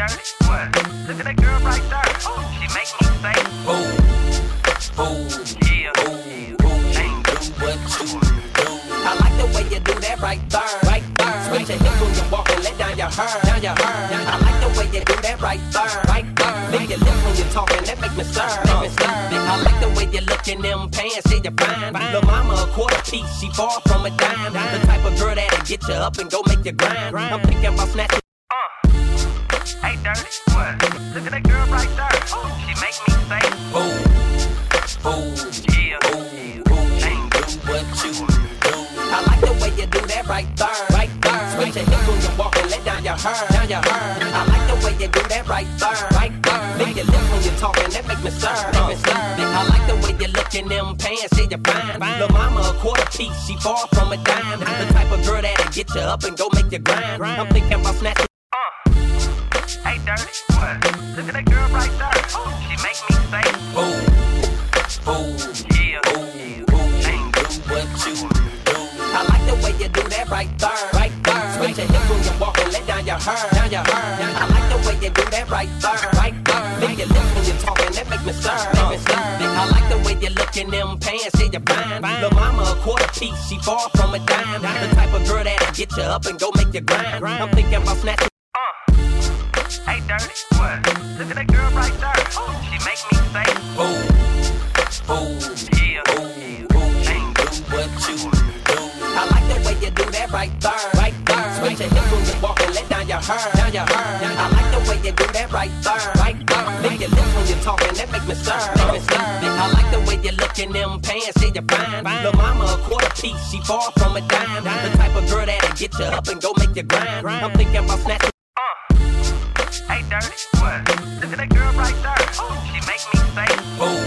dirty. What? Look at that girl right there. Oh, she make me say, Boom, boom, yeah. boom, boom. Do what you do. I like the way you do that right there, right there. Switch your hips when you walk and let down your hair, down your hair. I like the way you do that right there, right there. Lick your lips when you're talking, that make me stir, make me stir. I like the way you look in them pants, see you fine. Lil' mama a quarter piece, she far from a dime. The type of girl that'll get you up and go make you grind. I'm thinking about snatching. Hey, dirty. What? Look at that girl right there. Oh, she make me say, Boom, boom, yeah. boom, boom. Do what you do. I like the way you do that right there, right there. Switch your hips when you walk and let down your hair, down your hair. I like the way you do that right there, right there. Lick your lips when you're talking, that make me stir, make me stir. I like the way you look in them pants, see you fine. Lil' mama a quarter piece, she far from a dime. The type of girl that'll get you up and go make you grind. I'm thinking about snatching. Look at that girl right there. She make me say, Boom, boom, yeah. boom, boom. Do what you do. I like the way you do that right there, right there. Switch your hips when you walk and let down your hair, down your hair. I like the way you do that right there, right there. Lick your lips when you're talking, that make me stir, make me stir. I like the way you look in them pants, see you fine. Lil' mama a quarter piece, she far from a dime. The type of girl that'll get you up and go make you grind. I'm thinking about snatching. Hey, dirty. What? Look at that girl right there. She make me say, Boom, boom, yeah. boom, boom. Do what you do. I like the way you do that right there, right there. Switch your hips when you walk and let down your hair, down your hair. I like the way you do that right there, right there. Lick your lips when you're talking, that make me stir, make me stir. I like the way you look in them pants, see you fine. Lil' mama a quarter piece, she far from a dime. The type of girl that'll get you up and go make you grind. I'm thinking about snatching. Hey, dirty. What? Look at that girl right there. She make me say, Boom,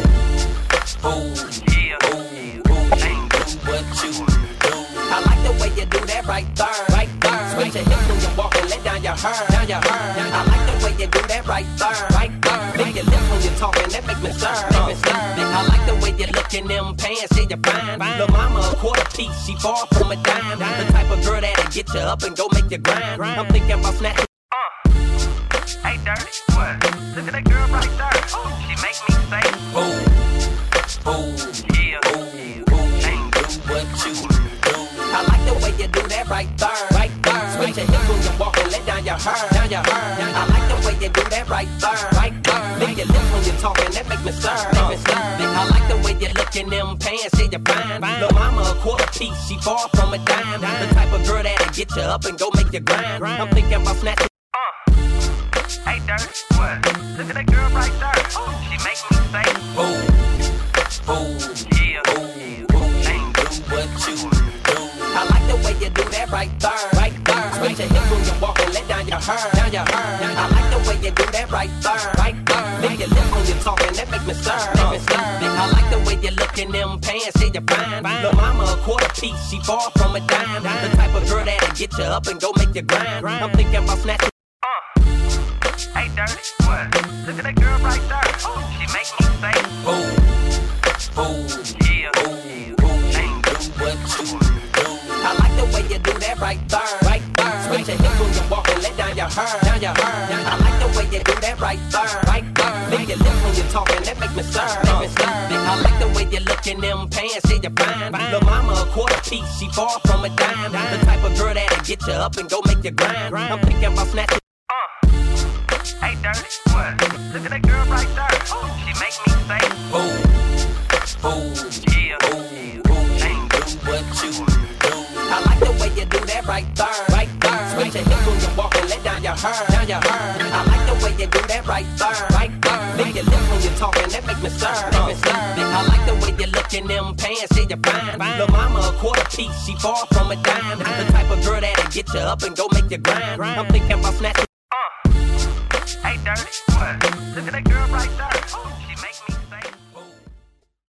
boom, yeah. boom, boom. Do what you do. I like the way you do that right there, right there. Switch your hips when you walk and let down your hair, down your hair. I like the way you do that right there, right there. Lick your lips when you're talking, that make me stir, make me stir. I like the way you look in them pants, see you fine. Lil' mama a quarter piece, she far from a dime. The type of girl that'll get you up and go make you grind. I'm thinking about snatching. Hey, dirty. What? Look at that girl right there. She make me say, Boom, boom, yeah. boom, boom. Do what you do. I like the way you do that right there, right there. Switch your hips when you walk and let down your hair, down your hair. I like the way you do that right there, right there. Lick your lips when you're talking, that make me stir, make me stir. I like the way you look in them pants, see you fine. Lil' mama a quarter piece, she far from a dime. The type of girl that'll get you up and go make you grind. I'm thinking about snatching. Hey, dirty. What? Look at that girl right there. She make me say, Boom, boom, yeah. you do. I like the way you do that right there, right your hips when you walk let down your hair, down your hair. I like the way you do that right there, right there. Lick your lips when you're talking, that make me stir, make me stir. I like the way you look in them pants, see you fine. Lil' mama a quarter piece, she far from a dime. The type of girl that'll get you up and go make you grind. I'm thinking about snatching. Hey, dirty. What? Look at that girl right there. Oh, she make me say, Boom, boom, yeah. boom, boom. Do what you do. I like the way you do that right there, right there. Switch your hips when you walk and let down your hair, down your hair. I like the way you do that right there, right there. Lick your lips when you're talking, that make me stir, make me stir. I like the way you look in them pants, see you fine. Lil' mama a quarter piece, she far from a dime. The type of girl that'll get you up and go make you grind. I'm thinking about snatching. Hey, dirty. What? Look at that girl right there. She make me say, Boom, boom, yeah. boom, boom. Do what you do. I like the way you do that right there, right there. Switch your hips when you walk and let down your hair, down your hair. I like the way you do that right there, right there. Lick your lips when you're talking, that make me stir, make me stir. I like the way you look in them pants, see you're fine. Lil' mama a quarter piece, she far from a dime. The type of girl that'll get you up and go make you grind. I'm thinking about snatching. Hey, dirty. What? Look at that girl right there. She make me